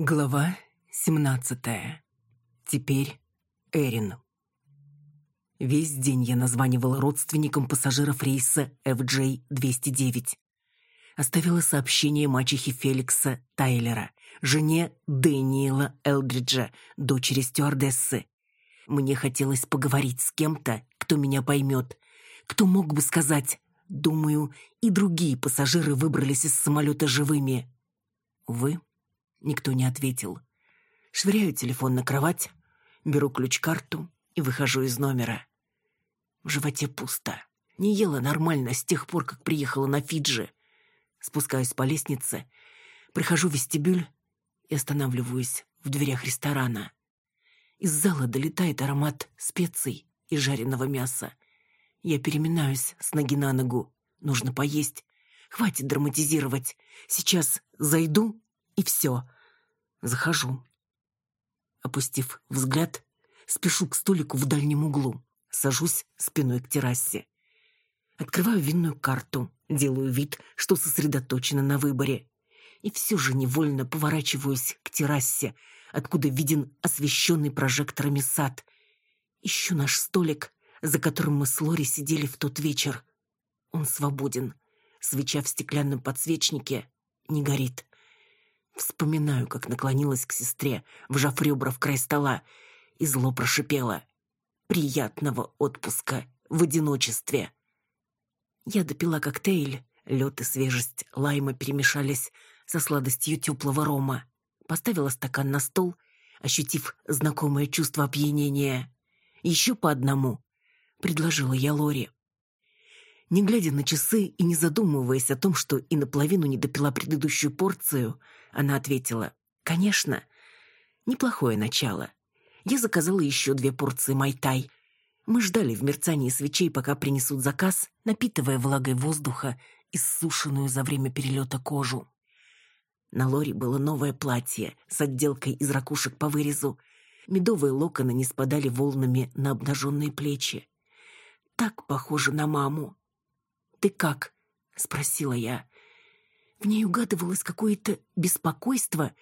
Глава 17. Теперь Эрин. Весь день я названивала родственникам пассажиров рейса FJ-209. Оставила сообщение мачехе Феликса Тайлера, жене Дэниела Элдриджа, дочери стюардессы. Мне хотелось поговорить с кем-то, кто меня поймет, кто мог бы сказать «Думаю, и другие пассажиры выбрались из самолета живыми». Вы Никто не ответил. Швыряю телефон на кровать, беру ключ-карту и выхожу из номера. В животе пусто. Не ела нормально с тех пор, как приехала на Фиджи. Спускаюсь по лестнице, прихожу в вестибюль и останавливаюсь в дверях ресторана. Из зала долетает аромат специй и жареного мяса. Я переминаюсь с ноги на ногу. Нужно поесть. Хватит драматизировать. Сейчас зайду и все. Захожу. Опустив взгляд, спешу к столику в дальнем углу. Сажусь спиной к террасе. Открываю винную карту, делаю вид, что сосредоточена на выборе. И все же невольно поворачиваюсь к террасе, откуда виден освещенный прожекторами сад. Ищу наш столик, за которым мы с Лори сидели в тот вечер. Он свободен. Свеча в стеклянном подсвечнике не горит. Вспоминаю, как наклонилась к сестре, вжав ребра в край стола, и зло прошипела. «Приятного отпуска в одиночестве!» Я допила коктейль, лед и свежесть лайма перемешались со сладостью теплого рома. Поставила стакан на стол, ощутив знакомое чувство опьянения. «Еще по одному», — предложила я Лори. Не глядя на часы и не задумываясь о том, что и наполовину не допила предыдущую порцию, она ответила «Конечно». Неплохое начало. Я заказала еще две порции майтай. Мы ждали в мерцании свечей, пока принесут заказ, напитывая влагой воздуха иссушенную за время перелета кожу. На Лори было новое платье с отделкой из ракушек по вырезу. Медовые локоны не спадали волнами на обнаженные плечи. Так похоже на маму. «Ты как?» — спросила я. В ней угадывалось какое-то беспокойство,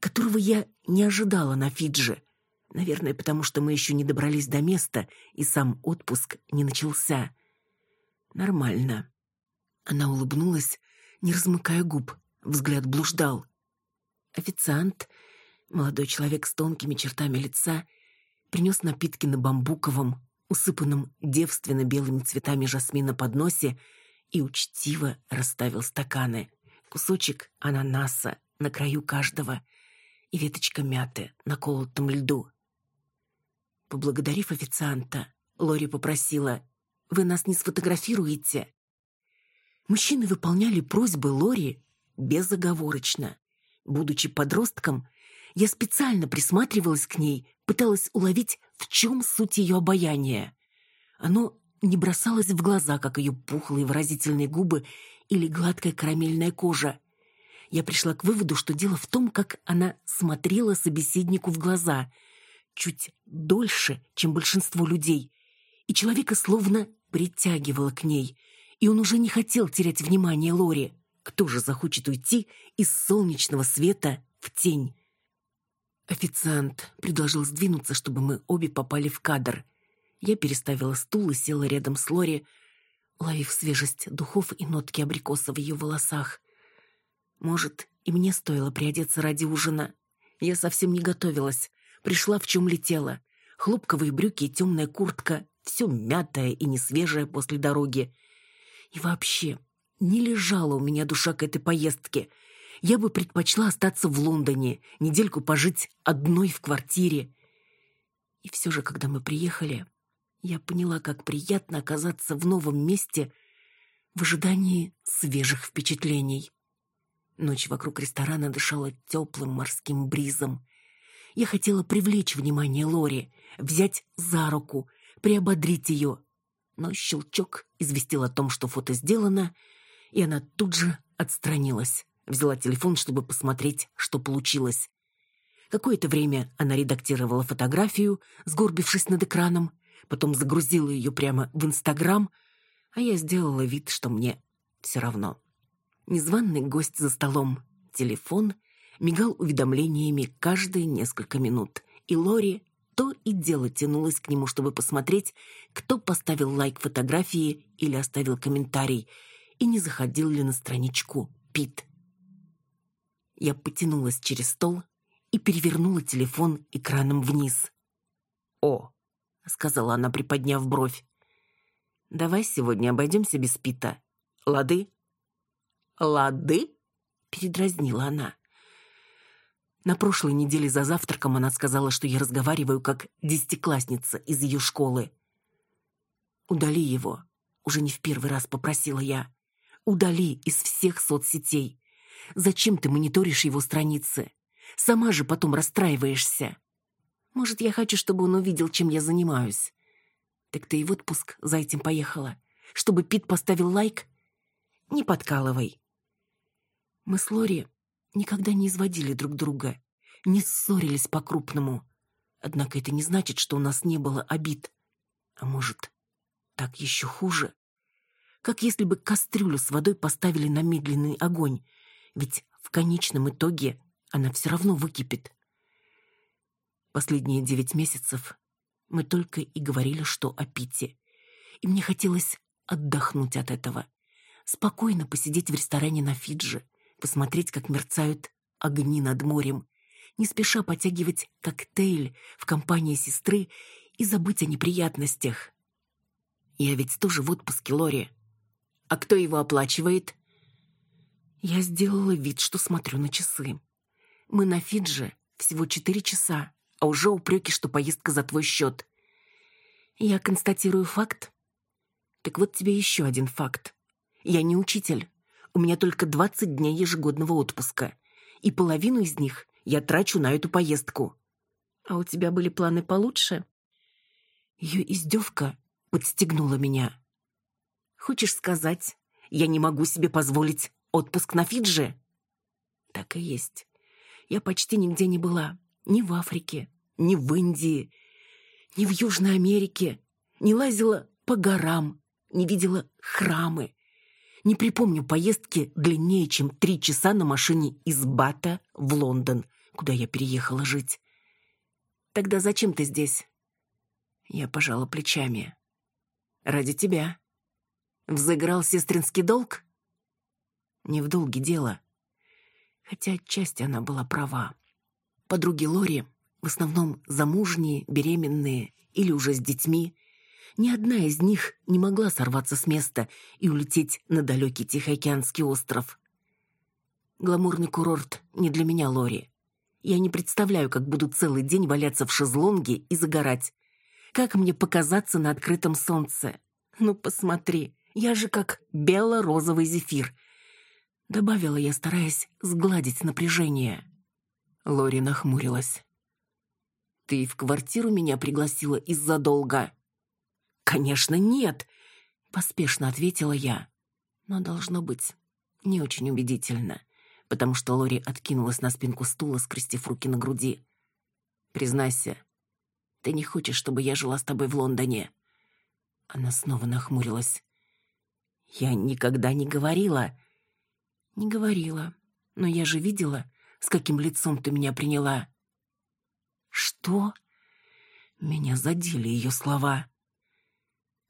которого я не ожидала на Фиджи. Наверное, потому что мы еще не добрались до места, и сам отпуск не начался. Нормально. Она улыбнулась, не размыкая губ. Взгляд блуждал. Официант, молодой человек с тонкими чертами лица, принес напитки на бамбуковом, усыпанном девственно белыми цветами жасмина подносе и учтиво расставил стаканы. Кусочек ананаса на краю каждого и веточка мяты на колотом льду. Поблагодарив официанта, Лори попросила «Вы нас не сфотографируете?» Мужчины выполняли просьбы Лори безоговорочно. Будучи подростком, я специально присматривалась к ней, пыталась уловить, в чем суть ее обаяния. Оно не бросалась в глаза, как ее пухлые выразительные губы или гладкая карамельная кожа. Я пришла к выводу, что дело в том, как она смотрела собеседнику в глаза, чуть дольше, чем большинство людей, и человека словно притягивало к ней, и он уже не хотел терять внимание Лори. Кто же захочет уйти из солнечного света в тень? Официант предложил сдвинуться, чтобы мы обе попали в кадр. Я переставила стул и села рядом с Лори, ловив свежесть духов и нотки абрикоса в ее волосах. Может, и мне стоило приодеться ради ужина. Я совсем не готовилась. Пришла, в чем летела. Хлопковые брюки и темная куртка, все мятое и несвежее после дороги. И вообще, не лежала у меня душа к этой поездке. Я бы предпочла остаться в Лондоне, недельку пожить одной в квартире. И все же, когда мы приехали, я поняла, как приятно оказаться в новом месте в ожидании свежих впечатлений. Ночь вокруг ресторана дышала теплым морским бризом. Я хотела привлечь внимание Лори, взять за руку, приободрить ее. Но щелчок известил о том, что фото сделано, и она тут же отстранилась. Взяла телефон, чтобы посмотреть, что получилось. Какое-то время она редактировала фотографию, сгорбившись над экраном, потом загрузила ее прямо в Инстаграм, а я сделала вид, что мне все равно. Незваный гость за столом, телефон, мигал уведомлениями каждые несколько минут, и Лори то и дело тянулась к нему, чтобы посмотреть, кто поставил лайк фотографии или оставил комментарий, и не заходил ли на страничку Пит. Я потянулась через стол и перевернула телефон экраном вниз. «О!» — сказала она, приподняв бровь. «Давай сегодня обойдемся без Пита. Лады?» «Лады?» — передразнила она. На прошлой неделе за завтраком она сказала, что я разговариваю как десятиклассница из ее школы. «Удали его», — уже не в первый раз попросила я. «Удали из всех соцсетей. Зачем ты мониторишь его страницы? Сама же потом расстраиваешься. Может, я хочу, чтобы он увидел, чем я занимаюсь. Так ты и в отпуск за этим поехала, чтобы Пит поставил лайк? Не подкалывай». Мы с Лори никогда не изводили друг друга, не ссорились по-крупному. Однако это не значит, что у нас не было обид. А может, так еще хуже? Как если бы кастрюлю с водой поставили на медленный огонь, ведь в конечном итоге она все равно выкипит. Последние девять месяцев мы только и говорили, что о Пите. И мне хотелось отдохнуть от этого. Спокойно посидеть в ресторане на Фиджи, посмотреть, как мерцают огни над морем, не спеша потягивать коктейль в компании сестры и забыть о неприятностях. Я ведь тоже в отпуске, Лори. А кто его оплачивает? Я сделала вид, что смотрю на часы. Мы на Фидже всего четыре часа, а уже упреки, что поездка за твой счет. Я констатирую факт. Так вот тебе еще один факт. Я не учитель. У меня только 20 дней ежегодного отпуска, и половину из них я трачу на эту поездку. А у тебя были планы получше? Ее издевка подстегнула меня. Хочешь сказать, я не могу себе позволить отпуск на Фиджи? Так и есть. Я почти нигде не была. Ни в Африке, ни в Индии, ни в Южной Америке. Не лазила по горам, не видела храмы, не припомню поездки длиннее, чем три часа на машине из Бата в Лондон, куда я переехала жить. Тогда зачем ты здесь? Я пожала плечами. Ради тебя. Взыграл сестринский долг? Не в долге дело. Хотя отчасти она была права. Подруги Лори, в основном замужние, беременные или уже с детьми, ни одна из них не могла сорваться с места и улететь на далекий Тихоокеанский остров. Гламурный курорт не для меня, Лори. Я не представляю, как буду целый день валяться в шезлонге и загорать. Как мне показаться на открытом солнце? Ну, посмотри, я же как бело-розовый зефир. Добавила я, стараясь сгладить напряжение. Лори нахмурилась. «Ты в квартиру меня пригласила из-за долга?» «Конечно, нет!» — поспешно ответила я. Но должно быть не очень убедительно, потому что Лори откинулась на спинку стула, скрестив руки на груди. «Признайся, ты не хочешь, чтобы я жила с тобой в Лондоне?» Она снова нахмурилась. «Я никогда не говорила...» «Не говорила, но я же видела, с каким лицом ты меня приняла». «Что?» Меня задели ее слова.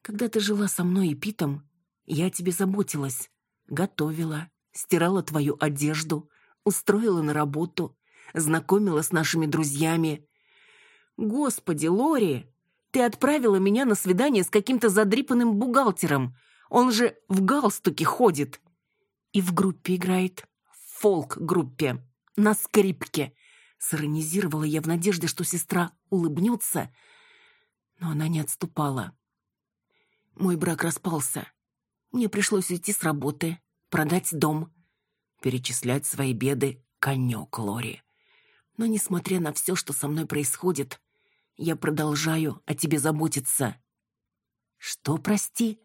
Когда ты жила со мной и Питом, я о тебе заботилась, готовила, стирала твою одежду, устроила на работу, знакомила с нашими друзьями. Господи, Лори, ты отправила меня на свидание с каким-то задрипанным бухгалтером. Он же в галстуке ходит. И в группе играет. В фолк-группе. На скрипке. Сиронизировала я в надежде, что сестра улыбнется, но она не отступала. Мой брак распался. Мне пришлось уйти с работы, продать дом, перечислять свои беды конек Лори. Но несмотря на все, что со мной происходит, я продолжаю о тебе заботиться. Что, прости?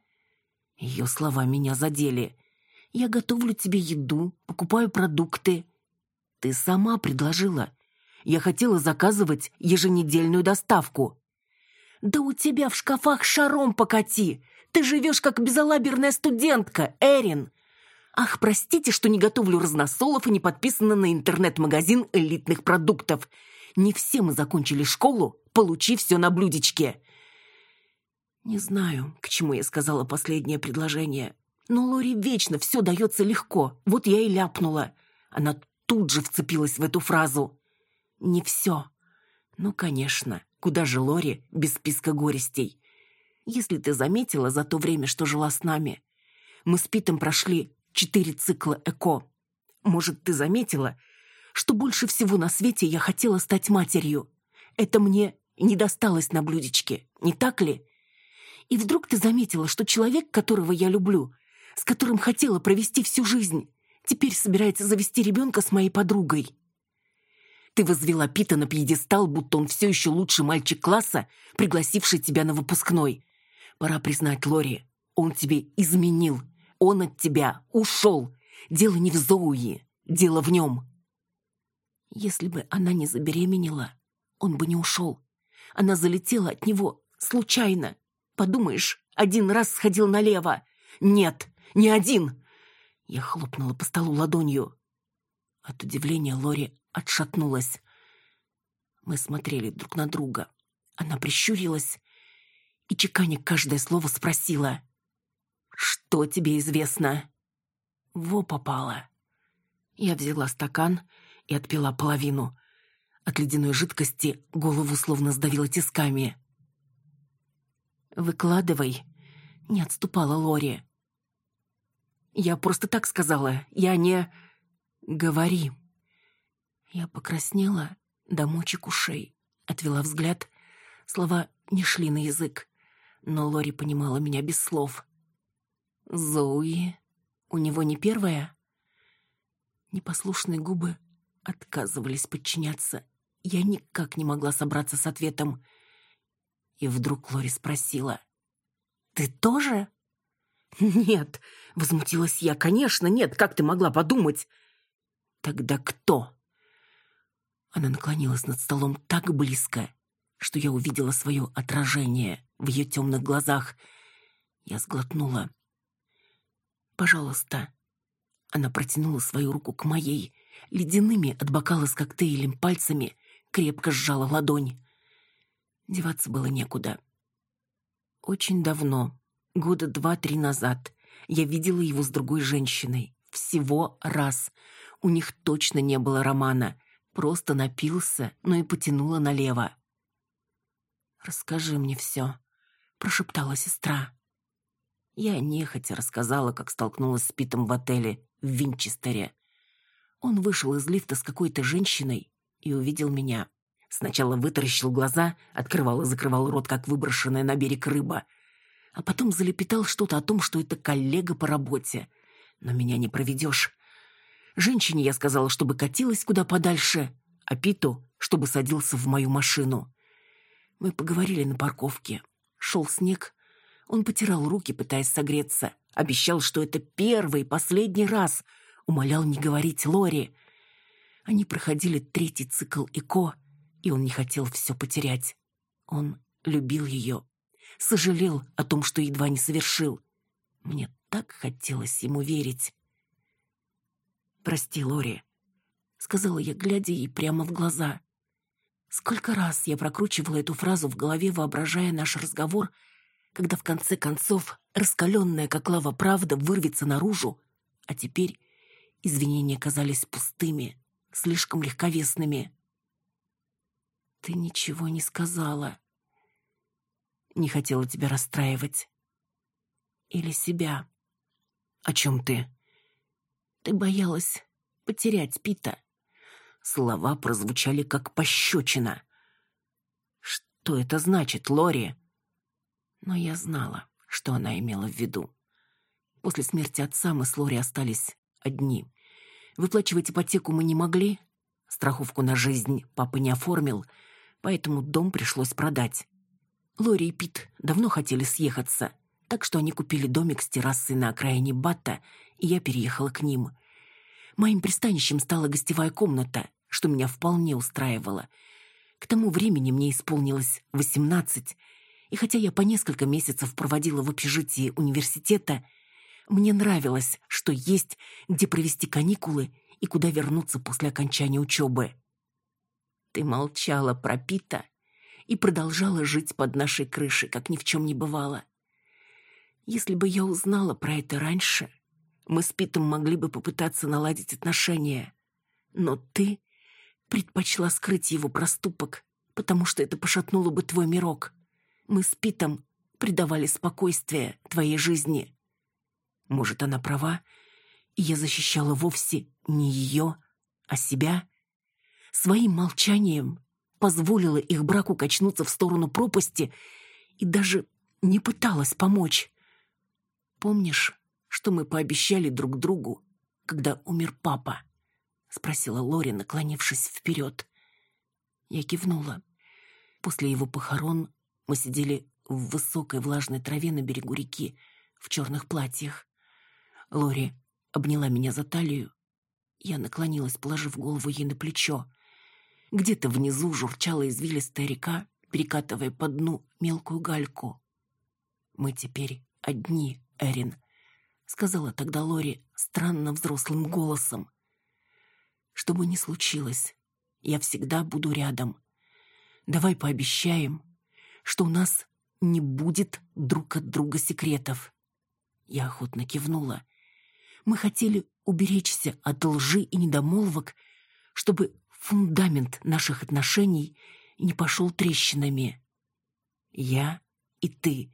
Ее слова меня задели. Я готовлю тебе еду, покупаю продукты. Ты сама предложила. Я хотела заказывать еженедельную доставку. Да у тебя в шкафах шаром покати. Ты живешь как безалаберная студентка, Эрин. Ах, простите, что не готовлю разносолов и не подписана на интернет-магазин элитных продуктов. Не все мы закончили школу, получив все на блюдечке. Не знаю, к чему я сказала последнее предложение. Но Лори вечно все дается легко. Вот я и ляпнула. Она тут же вцепилась в эту фразу. Не все. Ну, конечно, куда же Лори без списка горестей? Если ты заметила за то время, что жила с нами, мы с Питом прошли четыре цикла ЭКО. Может, ты заметила, что больше всего на свете я хотела стать матерью? Это мне не досталось на блюдечке, не так ли? И вдруг ты заметила, что человек, которого я люблю, с которым хотела провести всю жизнь, теперь собирается завести ребенка с моей подругой. Ты возвела Пита на пьедестал, будто он все еще лучший мальчик класса, пригласивший тебя на выпускной. Пора признать, Лори, он тебе изменил. Он от тебя ушел. Дело не в Зоуи, дело в нем. Если бы она не забеременела, он бы не ушел. Она залетела от него случайно. Подумаешь, один раз сходил налево. Нет, не один. Я хлопнула по столу ладонью. От удивления Лори отшатнулась. Мы смотрели друг на друга. Она прищурилась и, чеканя каждое слово, спросила. «Что тебе известно?» «Во попало». Я взяла стакан и отпила половину. От ледяной жидкости голову словно сдавило тисками. «Выкладывай», — не отступала Лори. «Я просто так сказала. Я не...» «Говори». Я покраснела до мочек ушей, отвела взгляд. Слова не шли на язык, но Лори понимала меня без слов. «Зоуи? У него не первая?» Непослушные губы отказывались подчиняться. Я никак не могла собраться с ответом. И вдруг Лори спросила. «Ты тоже?» «Нет», — возмутилась я. «Конечно, нет. Как ты могла подумать?» «Тогда кто?» Она наклонилась над столом так близко, что я увидела свое отражение в ее темных глазах. Я сглотнула. «Пожалуйста». Она протянула свою руку к моей, ледяными от бокала с коктейлем пальцами, крепко сжала ладонь. Деваться было некуда. Очень давно, года два-три назад, я видела его с другой женщиной. Всего раз. У них точно не было романа. Просто напился, но и потянула налево. «Расскажи мне все», — прошептала сестра. Я нехотя рассказала, как столкнулась с Питом в отеле в Винчестере. Он вышел из лифта с какой-то женщиной и увидел меня. Сначала вытаращил глаза, открывал и закрывал рот, как выброшенная на берег рыба. А потом залепетал что-то о том, что это коллега по работе. Но меня не проведешь. Женщине я сказала, чтобы катилась куда подальше, а Питу, чтобы садился в мою машину. Мы поговорили на парковке. Шел снег. Он потирал руки, пытаясь согреться. Обещал, что это первый и последний раз. Умолял не говорить Лори. Они проходили третий цикл ЭКО — и он не хотел все потерять. Он любил ее, сожалел о том, что едва не совершил. Мне так хотелось ему верить. «Прости, Лори», — сказала я, глядя ей прямо в глаза. Сколько раз я прокручивала эту фразу в голове, воображая наш разговор, когда в конце концов раскаленная, как лава, правда вырвется наружу, а теперь извинения казались пустыми, слишком легковесными. Ты ничего не сказала. Не хотела тебя расстраивать. Или себя. О чем ты? Ты боялась потерять Пита. Слова прозвучали как пощечина. Что это значит, Лори? Но я знала, что она имела в виду. После смерти отца мы с Лори остались одни. Выплачивать ипотеку мы не могли. Страховку на жизнь папа не оформил — поэтому дом пришлось продать. Лори и Пит давно хотели съехаться, так что они купили домик с террасой на окраине Батта, и я переехала к ним. Моим пристанищем стала гостевая комната, что меня вполне устраивало. К тому времени мне исполнилось восемнадцать, и хотя я по несколько месяцев проводила в общежитии университета, Мне нравилось, что есть, где провести каникулы и куда вернуться после окончания учебы. Ты молчала про Пита и продолжала жить под нашей крышей, как ни в чем не бывало. Если бы я узнала про это раньше, мы с Питом могли бы попытаться наладить отношения. Но ты предпочла скрыть его проступок, потому что это пошатнуло бы твой мирок. Мы с Питом придавали спокойствие твоей жизни. Может, она права, и я защищала вовсе не ее, а себя? своим молчанием позволила их браку качнуться в сторону пропасти и даже не пыталась помочь. «Помнишь, что мы пообещали друг другу, когда умер папа?» — спросила Лори, наклонившись вперед. Я кивнула. После его похорон мы сидели в высокой влажной траве на берегу реки в черных платьях. Лори обняла меня за талию. Я наклонилась, положив голову ей на плечо. Где-то внизу журчала извилистая река, перекатывая по дну мелкую гальку. «Мы теперь одни, Эрин», — сказала тогда Лори странно взрослым голосом. «Что бы ни случилось, я всегда буду рядом. Давай пообещаем, что у нас не будет друг от друга секретов». Я охотно кивнула. Мы хотели уберечься от лжи и недомолвок, чтобы фундамент наших отношений не пошел трещинами. Я и ты,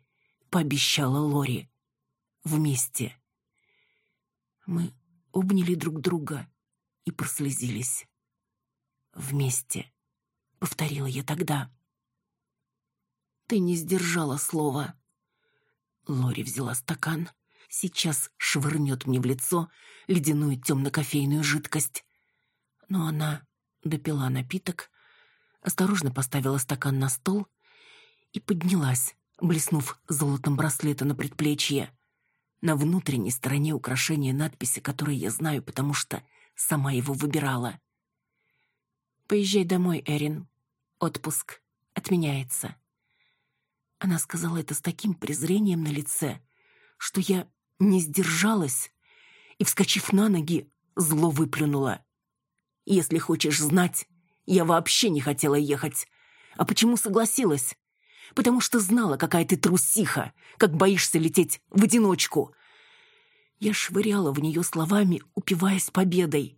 пообещала Лори. Вместе. Мы обняли друг друга и прослезились. Вместе, повторила я тогда. Ты не сдержала слова. Лори взяла стакан, сейчас швырнет мне в лицо ледяную темно-кофейную жидкость. Но она допила напиток, осторожно поставила стакан на стол и поднялась, блеснув золотом браслета на предплечье. На внутренней стороне украшения надписи, которые я знаю, потому что сама его выбирала. «Поезжай домой, Эрин. Отпуск отменяется». Она сказала это с таким презрением на лице, что я не сдержалась и, вскочив на ноги, зло выплюнула. Если хочешь знать, я вообще не хотела ехать. А почему согласилась? Потому что знала, какая ты трусиха, как боишься лететь в одиночку. Я швыряла в нее словами, упиваясь победой.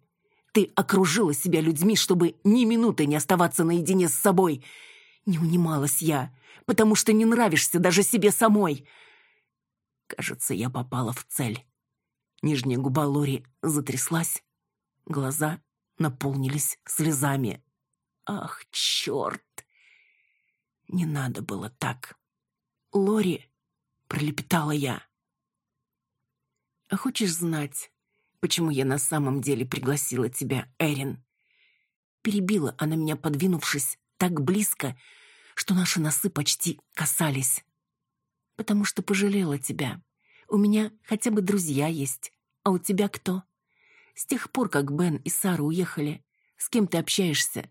Ты окружила себя людьми, чтобы ни минуты не оставаться наедине с собой. Не унималась я, потому что не нравишься даже себе самой. Кажется, я попала в цель. Нижняя губа Лори затряслась, глаза наполнились слезами. «Ах, черт! Не надо было так!» «Лори!» — пролепетала я. «А хочешь знать, почему я на самом деле пригласила тебя, Эрин?» Перебила она меня, подвинувшись так близко, что наши носы почти касались. «Потому что пожалела тебя. У меня хотя бы друзья есть, а у тебя кто?» С тех пор, как Бен и Сара уехали, с кем ты общаешься?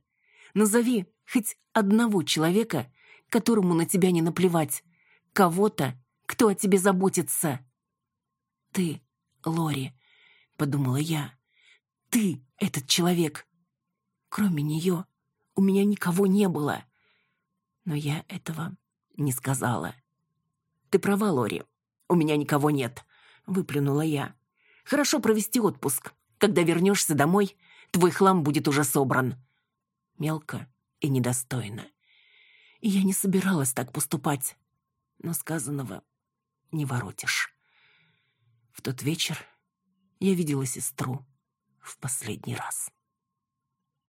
Назови хоть одного человека, которому на тебя не наплевать. Кого-то, кто о тебе заботится. Ты, Лори, подумала я. Ты этот человек. Кроме нее у меня никого не было. Но я этого не сказала. Ты права, Лори. У меня никого нет, выплюнула я. Хорошо провести отпуск. Когда вернешься домой, твой хлам будет уже собран. Мелко и недостойно. И я не собиралась так поступать. Но сказанного не воротишь. В тот вечер я видела сестру в последний раз.